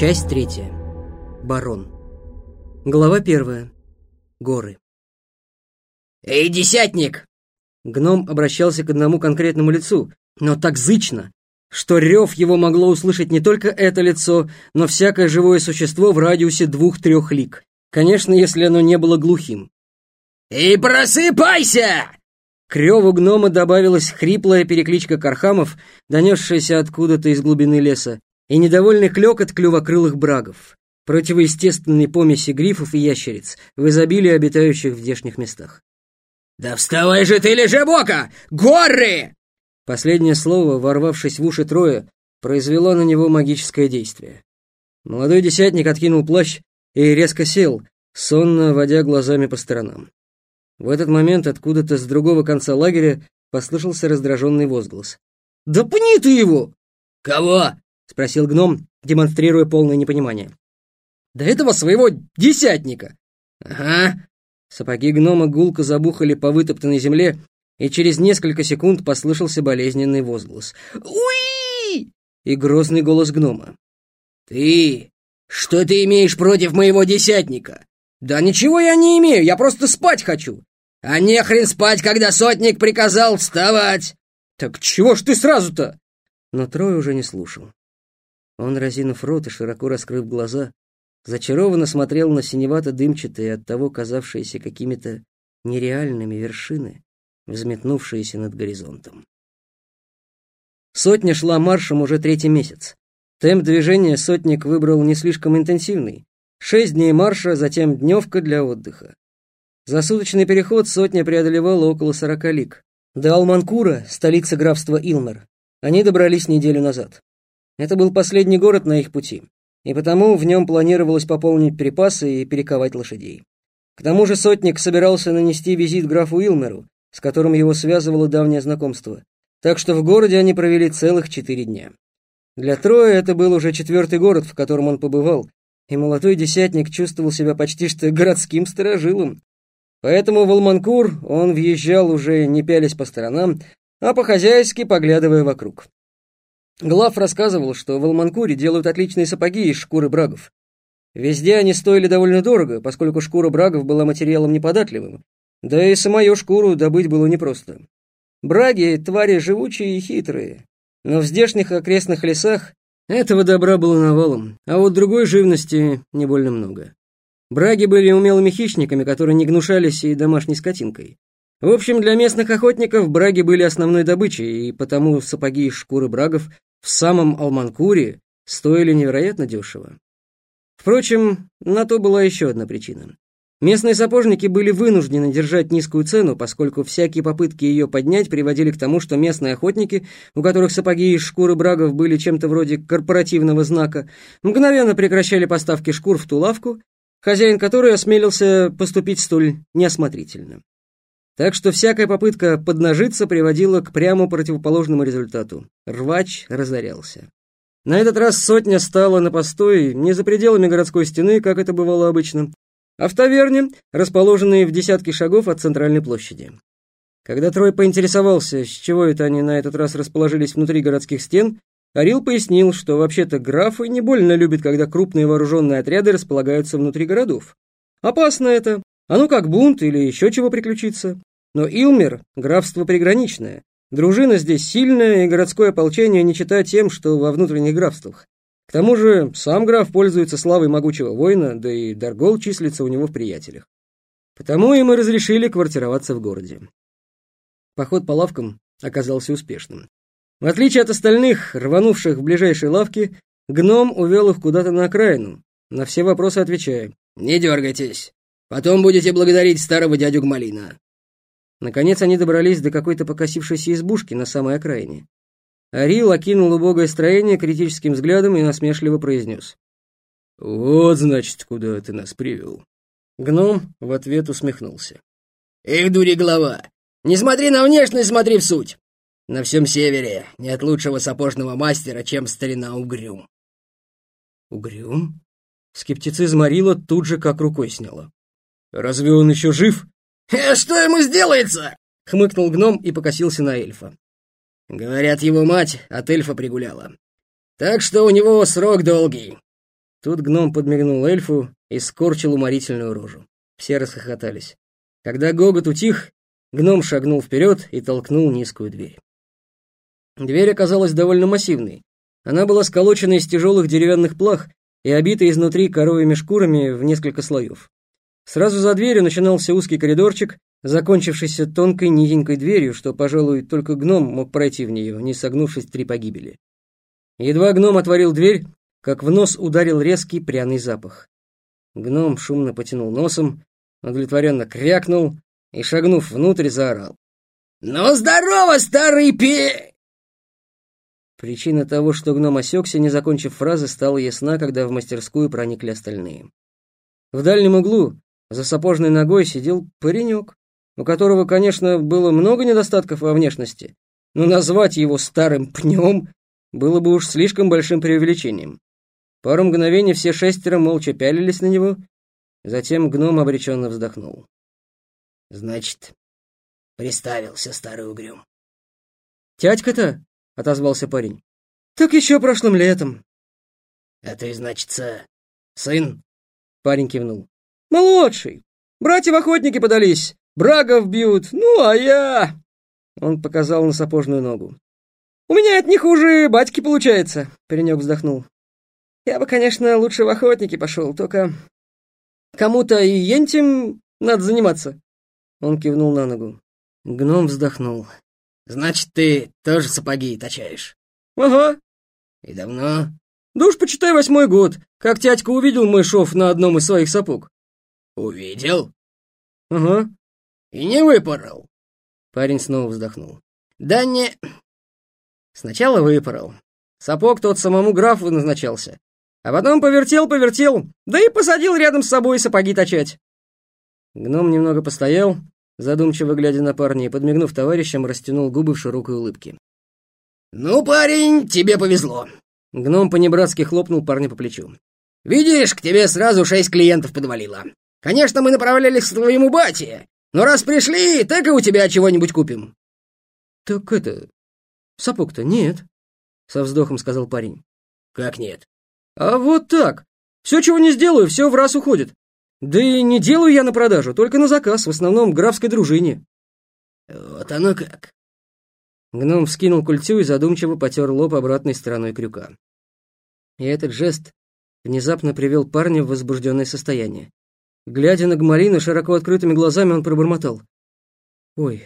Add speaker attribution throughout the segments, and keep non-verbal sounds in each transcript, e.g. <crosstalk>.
Speaker 1: Часть третья. Барон. Глава первая. Горы.
Speaker 2: «Эй, десятник!»
Speaker 1: Гном обращался к одному конкретному лицу, но так зычно, что рев его могло услышать не только это лицо, но всякое живое существо в радиусе двух-трех лик. Конечно, если оно не было глухим.
Speaker 2: «И просыпайся!»
Speaker 1: К реву гнома добавилась хриплая перекличка кархамов, донесшаяся откуда-то из глубины леса, и недовольный клёкот клювокрылых брагов, противоестественной помеси грифов и ящериц, в изобилии обитающих в здешних местах.
Speaker 2: «Да вставай же ты, лежебока! Горы!»
Speaker 1: Последнее слово, ворвавшись в уши Троя, произвело на него магическое действие. Молодой десятник откинул плащ и резко сел, сонно водя глазами по сторонам. В этот момент откуда-то с другого конца лагеря послышался раздраженный возглас. «Да пни ты его!»
Speaker 2: «Кого?»
Speaker 1: — спросил гном, демонстрируя полное непонимание. «Да этого своего десятника!»
Speaker 2: «Ага».
Speaker 1: Сапоги гнома гулко забухали по вытоптанной земле, и через несколько секунд послышался болезненный возглас.
Speaker 2: «Уи!»
Speaker 1: и грозный голос гнома.
Speaker 2: «Ты! Что ты имеешь против моего десятника?»
Speaker 1: «Да ничего я не имею, я просто спать хочу!»
Speaker 2: «А не хрен спать, когда сотник приказал вставать!»
Speaker 1: «Так чего ж ты сразу-то?» Но Трой уже не слушал. Он, разинув рот и широко раскрыв глаза, зачарованно смотрел на синевато-дымчатые, оттого казавшиеся какими-то нереальными вершины, взметнувшиеся над горизонтом. Сотня шла маршем уже третий месяц. Темп движения сотник выбрал не слишком интенсивный. Шесть дней марша, затем дневка для отдыха. За суточный переход сотня преодолевала около сорока лиг. До Алманкура, столицы графства Илмер, они добрались неделю назад. Это был последний город на их пути, и потому в нем планировалось пополнить припасы и перековать лошадей. К тому же сотник собирался нанести визит графу Илмеру, с которым его связывало давнее знакомство, так что в городе они провели целых четыре дня. Для Троя это был уже четвертый город, в котором он побывал, и молодой десятник чувствовал себя почти что городским сторожилом, Поэтому в Алманкур он въезжал уже не пялись по сторонам, а по-хозяйски поглядывая вокруг. Глав рассказывал, что в Алманкуре делают отличные сапоги из шкуры брагов. Везде они стоили довольно дорого, поскольку шкура брагов была материалом неподатливым, да и самую шкуру добыть было непросто. Браги — твари живучие и хитрые, но в здешних окрестных лесах этого добра было навалом, а вот другой живности не больно много. Браги были умелыми хищниками, которые не гнушались и домашней скотинкой. В общем, для местных охотников браги были основной добычей, и потому сапоги из шкуры брагов в самом Алманкуре стоили невероятно дешево. Впрочем, на то была еще одна причина. Местные сапожники были вынуждены держать низкую цену, поскольку всякие попытки ее поднять приводили к тому, что местные охотники, у которых сапоги из шкуры брагов были чем-то вроде корпоративного знака, мгновенно прекращали поставки шкур в ту лавку хозяин которой осмелился поступить столь неосмотрительно. Так что всякая попытка поднажиться приводила к прямо противоположному результату. Рвач разорялся. На этот раз сотня стала на постой не за пределами городской стены, как это бывало обычно, а в таверне, расположенной в десятке шагов от центральной площади. Когда Трой поинтересовался, с чего это они на этот раз расположились внутри городских стен, Арил пояснил, что вообще-то графы не больно любят, когда крупные вооруженные отряды располагаются внутри городов. Опасно это, а ну как бунт или еще чего приключиться. Но Илмер — графство приграничное. Дружина здесь сильная, и городское ополчение не читает тем, что во внутренних графствах. К тому же сам граф пользуется славой могучего воина, да и Даргол числится у него в приятелях. Потому и разрешили квартироваться в городе. Поход по лавкам оказался успешным. В отличие от остальных, рванувших в ближайшей лавке, гном увел их куда-то на окраину, на все вопросы отвечая.
Speaker 2: «Не дергайтесь, потом будете благодарить старого дядю Гмалина».
Speaker 1: Наконец они добрались до какой-то покосившейся избушки на самой окраине. Арил окинул убогое строение критическим взглядом и насмешливо произнес. «Вот, значит, куда ты нас привел». Гном в ответ усмехнулся.
Speaker 2: «Эх, дури голова! Не смотри на внешность, смотри в суть! На всем севере нет лучшего сапожного мастера, чем старина Угрюм.
Speaker 1: Угрюм? Скептицизм Арила тут же как рукой сняло. Разве он еще жив?
Speaker 2: «Э, что ему сделается?»
Speaker 1: — хмыкнул гном и покосился на эльфа.
Speaker 2: Говорят, его мать от эльфа пригуляла. Так что у него срок долгий.
Speaker 1: Тут гном подмигнул эльфу и скорчил уморительную рожу. Все расхохотались. Когда гогот утих, гном шагнул вперед и толкнул низкую дверь. Дверь оказалась довольно массивной. Она была сколочена из тяжелых деревянных плах и обита изнутри коровьими шкурами в несколько слоев. Сразу за дверью начинался узкий коридорчик, закончившийся тонкой низенькой дверью, что, пожалуй, только гном мог пройти в нее, не согнувшись три погибели. Едва гном отворил дверь, как в нос ударил резкий пряный запах. Гном шумно потянул носом, удовлетворенно крякнул и, шагнув внутрь, заорал.
Speaker 2: «Ну, здорово, старый пи...»
Speaker 1: Причина того, что гном осекся, не закончив фразы, стала ясна, когда в мастерскую проникли остальные. В дальнем углу, за сапожной ногой, сидел паренек, у которого, конечно, было много недостатков во внешности, но назвать его старым пнем было бы уж слишком большим преувеличением. Пару мгновений все шестеро молча пялились на него, затем гном обреченно вздохнул.
Speaker 2: «Значит, приставился старый угрюм».
Speaker 1: «Тядька-то?» — отозвался парень. «Так еще прошлым летом».
Speaker 2: «Это и значится сын?»
Speaker 1: — парень кивнул. «Молодший. Братья в охотники подались. Брагов бьют. Ну, а я...» Он показал на сапожную ногу. «У меня от них хуже батьки получается», — паренек вздохнул. «Я бы, конечно, лучше в охотники пошел, только кому-то и ентим надо заниматься». Он кивнул на ногу. Гном вздохнул.
Speaker 2: Значит, ты тоже сапоги точаешь?
Speaker 1: Ага.
Speaker 2: И давно?
Speaker 1: Да уж, почитай, восьмой год, как тятька увидел мой шов на одном из своих сапог.
Speaker 2: Увидел?
Speaker 1: Ага.
Speaker 2: И не выпорол?
Speaker 1: Парень снова вздохнул.
Speaker 2: Да не...
Speaker 1: Сначала выпорол. Сапог тот самому графу назначался. А потом повертел-повертел, да и посадил рядом с собой сапоги точать. Гном немного постоял, задумчиво глядя на парня и, подмигнув товарищам, растянул губы в широкой улыбке.
Speaker 2: «Ну, парень, тебе повезло!»
Speaker 1: Гном по-небратски хлопнул парня по плечу.
Speaker 2: «Видишь, к тебе сразу шесть клиентов подвалило. Конечно, мы направлялись к твоему бате, но раз пришли, так и у тебя чего-нибудь купим».
Speaker 1: «Так это... сапог-то нет», — со вздохом сказал парень.
Speaker 2: «Как нет?»
Speaker 1: «А вот так. Все, чего не сделаю, все в раз уходит. Да и не делаю я на продажу, только на заказ, в основном графской дружине.
Speaker 2: Вот оно как.
Speaker 1: Гном вскинул культю и задумчиво потер лоб обратной стороной крюка. И этот жест внезапно привел парня в возбужденное состояние. Глядя на Гмалина широко открытыми глазами, он пробормотал. «Ой,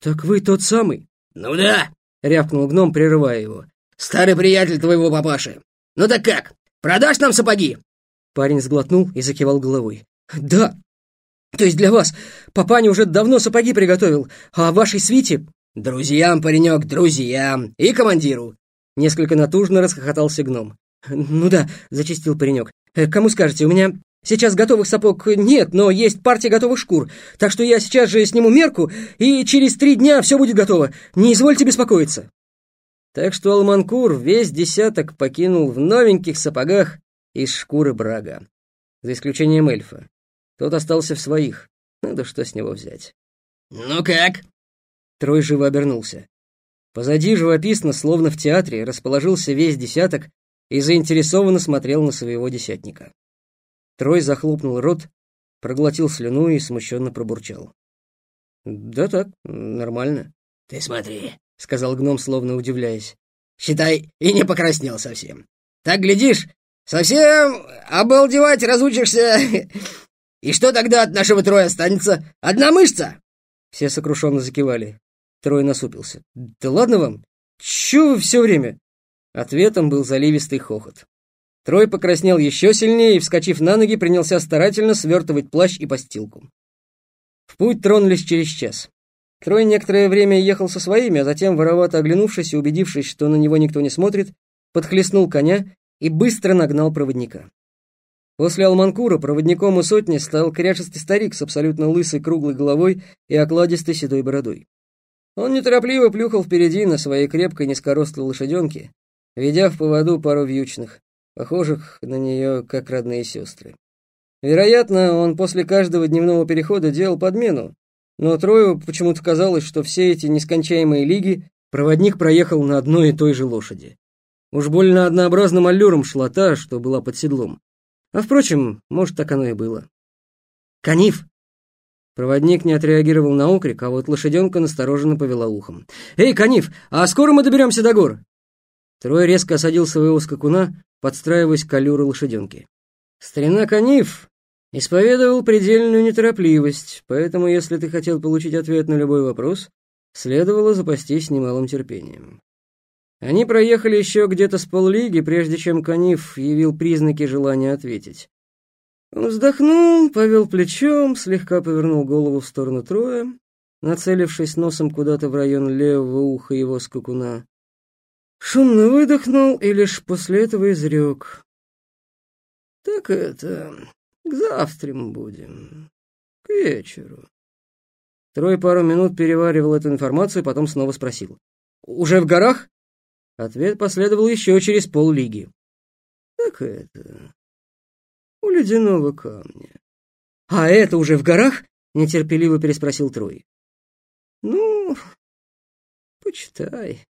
Speaker 1: так вы тот самый?»
Speaker 2: «Ну да», —
Speaker 1: рявкнул гном, прерывая его.
Speaker 2: «Старый приятель твоего папаши. Ну так как, продашь нам сапоги?»
Speaker 1: Парень сглотнул и закивал головой. «Да! То есть для вас. Папаня уже давно сапоги приготовил, а вашей свите...»
Speaker 2: «Друзьям, паренек, друзьям! И командиру!»
Speaker 1: Несколько натужно расхохотался гном. «Ну да», — зачистил паренек. «Э, «Кому скажете, у меня сейчас готовых сапог нет, но есть партия готовых шкур, так что я сейчас же сниму мерку, и через три дня все будет готово. Не извольте беспокоиться». Так что Алманкур весь десяток покинул в новеньких сапогах из шкуры Брага. За исключением эльфа. Тот остался в своих. Да что с него взять?
Speaker 2: «Ну как?»
Speaker 1: Трой живо обернулся. Позади живописно, словно в театре, расположился весь десяток и заинтересованно смотрел на своего десятника. Трой захлопнул рот, проглотил слюну и смущенно пробурчал. «Да так, нормально».
Speaker 2: «Ты смотри», —
Speaker 1: сказал гном, словно удивляясь.
Speaker 2: «Считай, и не покраснел совсем. Так, глядишь, Совсем обалдевать разучишься. И что тогда от нашего троя останется? Одна мышца?»
Speaker 1: Все сокрушенно закивали. Трой насупился. «Да ладно вам? Чё вы все время?» Ответом был заливистый хохот. Трой покраснел еще сильнее и, вскочив на ноги, принялся старательно свертывать плащ и постилку. В путь тронулись через час. Трой некоторое время ехал со своими, а затем, воровато оглянувшись и убедившись, что на него никто не смотрит, подхлестнул коня и быстро нагнал проводника. После Алманкура проводником у сотни стал кряжестый старик с абсолютно лысой круглой головой и окладистой седой бородой. Он неторопливо плюхал впереди на своей крепкой низкорослой лошаденке, ведя в поводу пару вьючных, похожих на нее как родные сестры. Вероятно, он после каждого дневного перехода делал подмену, но Трою почему-то казалось, что все эти нескончаемые лиги проводник проехал на одной и той же лошади. Уж больно однообразным аллюром шла та, что была под седлом. А впрочем, может, так оно и было. «Каниф!» Проводник не отреагировал на окрик, а вот лошаденка настороженно повела ухом. «Эй, Каниф, а скоро мы доберемся до гор?» Трой резко осадил своего скакуна, подстраиваясь к аллюру лошаденки. Старина Каниф исповедовал предельную неторопливость, поэтому, если ты хотел получить ответ на любой вопрос, следовало запастись немалым терпением. Они проехали еще где-то с поллиги, прежде чем Каниф явил признаки желания ответить. Он вздохнул, повел плечом, слегка повернул голову в сторону Троя, нацелившись носом куда-то в район левого уха его скакуна. Шумно выдохнул и лишь после этого изрек. «Так это, к завтраму будем, к вечеру». Трой пару минут переваривал эту информацию, потом снова спросил. «Уже в горах?» Ответ последовал еще через поллиги. «Так это, у ледяного камня. «А это уже в горах?» — нетерпеливо переспросил Трой. «Ну, почитай».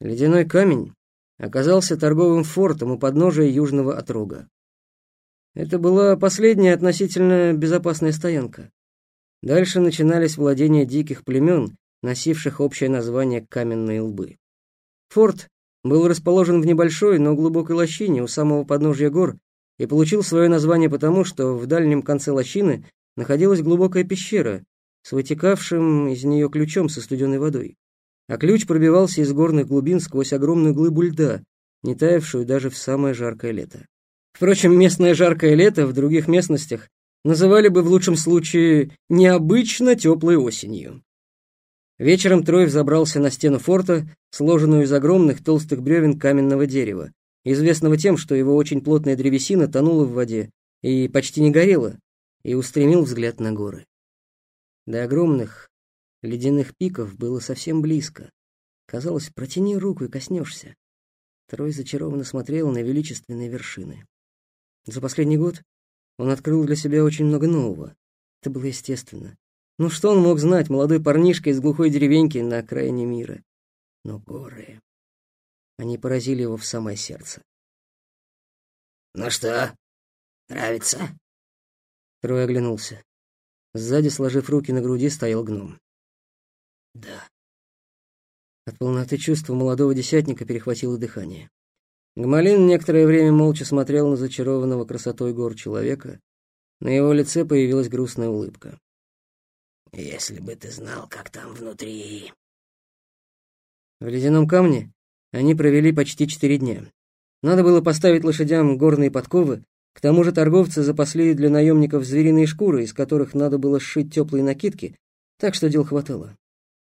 Speaker 1: Ледяной камень оказался торговым фортом у подножия южного отрога. Это была последняя относительно безопасная стоянка. Дальше начинались владения диких племен, носивших общее название «каменные лбы». Форт был расположен в небольшой, но глубокой лощине у самого подножья гор, и получил свое название потому, что в дальнем конце лощины находилась глубокая пещера с вытекавшим из нее ключом со студеной водой. А ключ пробивался из горных глубин сквозь огромную глыбу льда, не таявшую даже в самое жаркое лето. Впрочем, местное жаркое лето в других местностях называли бы в лучшем случае необычно теплой осенью. Вечером Трой взобрался на стену форта, сложенную из огромных толстых бревен каменного дерева, известного тем, что его очень плотная древесина тонула в воде и почти не горела, и устремил взгляд на горы. До огромных ледяных пиков было совсем близко. Казалось, протяни руку и коснешься. Трой зачарованно смотрел на величественные вершины. За последний год он открыл для себя очень много нового. Это было естественно. Ну что он мог знать, молодой парнишка из глухой деревеньки на окраине мира? Но горы... Они поразили его в самое сердце.
Speaker 2: «Ну что, нравится?»
Speaker 1: Трой оглянулся. Сзади, сложив руки на груди, стоял гном.
Speaker 2: «Да».
Speaker 1: От полноты чувства молодого десятника перехватило дыхание. Гмалин некоторое время молча смотрел на зачарованного красотой гор человека. На его лице появилась грустная улыбка.
Speaker 2: «Если бы ты знал, как там внутри...»
Speaker 1: В ледяном камне они провели почти четыре дня. Надо было поставить лошадям горные подковы, к тому же торговцы запасли для наемников звериные шкуры, из которых надо было сшить теплые накидки, так что дел хватало.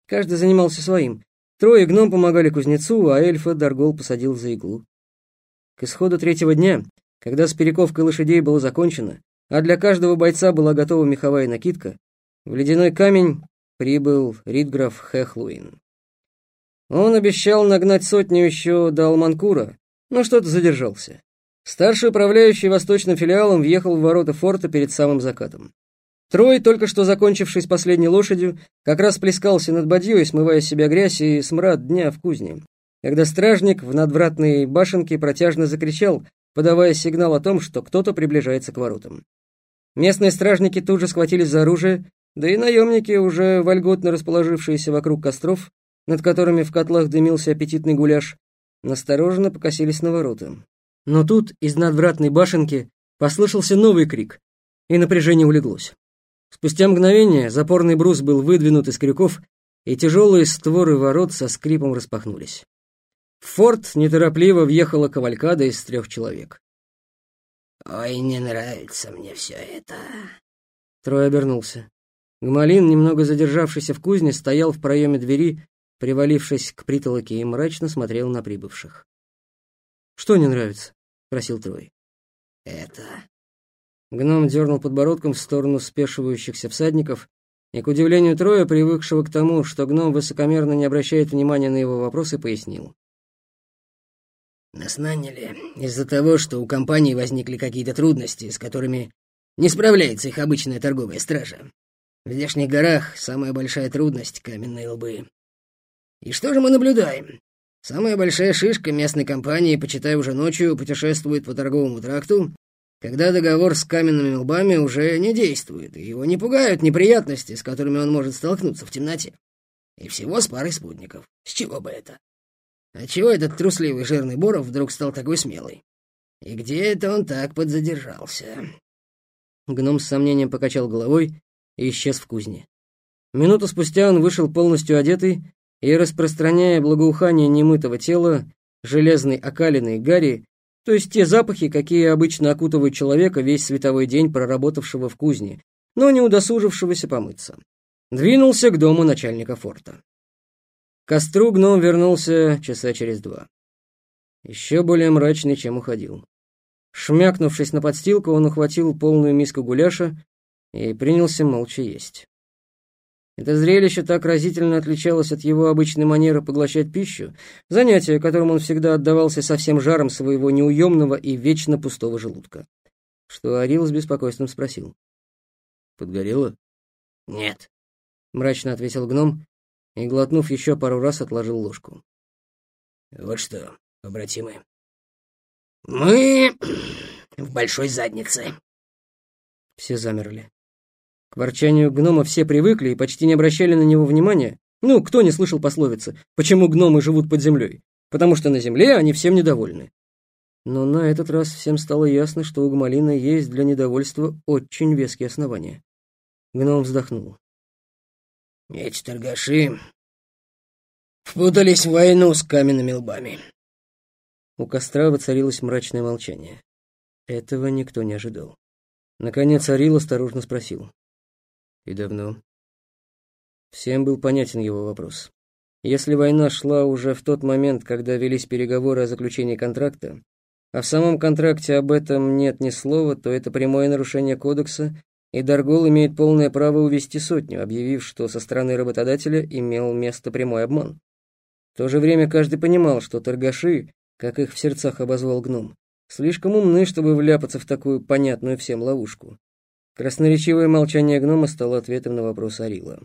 Speaker 1: Каждый занимался своим. Трое гном помогали кузнецу, а эльфа Даргол посадил за иглу. К исходу третьего дня, когда с перековкой лошадей было закончено, а для каждого бойца была готова меховая накидка, в ледяной камень прибыл Ридграф Хехлуин. Он обещал нагнать сотню еще до Алманкура, но что-то задержался. Старший управляющий восточным филиалом въехал в ворота форта перед самым закатом. Трой, только что закончивший с последней лошадью, как раз плескался над бадьей, смывая с себя грязь и смрад дня в кузне, когда стражник в надвратной башенке протяжно закричал, подавая сигнал о том, что кто-то приближается к воротам. Местные стражники тут же схватились за оружие, да и наемники, уже вольготно расположившиеся вокруг костров, над которыми в котлах дымился аппетитный гуляш, настороженно покосились на ворота. Но тут из надвратной башенки послышался новый крик, и напряжение улеглось. Спустя мгновение запорный брус был выдвинут из крюков, и тяжелые створы ворот со скрипом распахнулись. В форт неторопливо въехала кавалькада из трех человек.
Speaker 2: «Ой, не нравится мне все это».
Speaker 1: Трой обернулся. Гмалин, немного задержавшийся в кузне, стоял в проеме двери привалившись к притолоке, и мрачно смотрел на прибывших. «Что не нравится?» — спросил Трой.
Speaker 2: «Это...»
Speaker 1: Гном дернул подбородком в сторону спешивающихся всадников, и, к удивлению Троя, привыкшего к тому, что гном высокомерно не обращает внимания на его вопросы, пояснил.
Speaker 2: «Нас наняли из-за того, что у компании возникли какие-то трудности, с которыми не справляется их обычная торговая стража. В здешних горах самая большая трудность — каменные лбы. И что же мы наблюдаем? Самая большая шишка местной компании, почитай, уже ночью путешествует по торговому тракту, когда договор с каменными лбами уже не действует, и его не пугают неприятности, с которыми он может столкнуться в темноте. И всего с парой спутников. С чего бы это? А чего этот трусливый жирный Боров вдруг стал такой смелый? И где это он так подзадержался?
Speaker 1: Гном с сомнением покачал головой и исчез в кузне. Минуту спустя он вышел полностью одетый и, распространяя благоухание немытого тела, железной окалины и гари, то есть те запахи, какие обычно окутывают человека весь световой день, проработавшего в кузне, но не удосужившегося помыться. Двинулся к дому начальника форта. К костру гном вернулся часа через два. Еще более мрачный, чем уходил. Шмякнувшись на подстилку, он ухватил полную миску гуляша и принялся молча есть. Это зрелище так разительно отличалось от его обычной манеры поглощать пищу, занятие, которым он всегда отдавался со всем жаром своего неуемного и вечно пустого желудка, что Орил с беспокойством спросил. «Подгорело?»
Speaker 2: «Нет», —
Speaker 1: мрачно ответил гном и, глотнув еще пару раз, отложил ложку.
Speaker 2: «Вот что, побратимы, мы <clears throat> в большой заднице».
Speaker 1: Все замерли. К ворчанию гнома все привыкли и почти не обращали на него внимания. Ну, кто не слышал пословицы «Почему гномы живут под землей?» Потому что на земле они всем недовольны. Но на этот раз всем стало ясно, что у Гмалина есть для недовольства очень веские основания. Гном вздохнул.
Speaker 2: «Эти торгаши впутались в войну с каменными лбами».
Speaker 1: У костра воцарилось мрачное молчание. Этого никто не ожидал. Наконец Арил осторожно спросил. И давно. Всем был понятен его вопрос. Если война шла уже в тот момент, когда велись переговоры о заключении контракта, а в самом контракте об этом нет ни слова, то это прямое нарушение кодекса, и Даргол имеет полное право увести сотню, объявив, что со стороны работодателя имел место прямой обман. В то же время каждый понимал, что торгаши, как их в сердцах обозвал гном, слишком умны, чтобы вляпаться в такую понятную всем ловушку. Красноречивое молчание гнома стало ответом на вопрос Арила.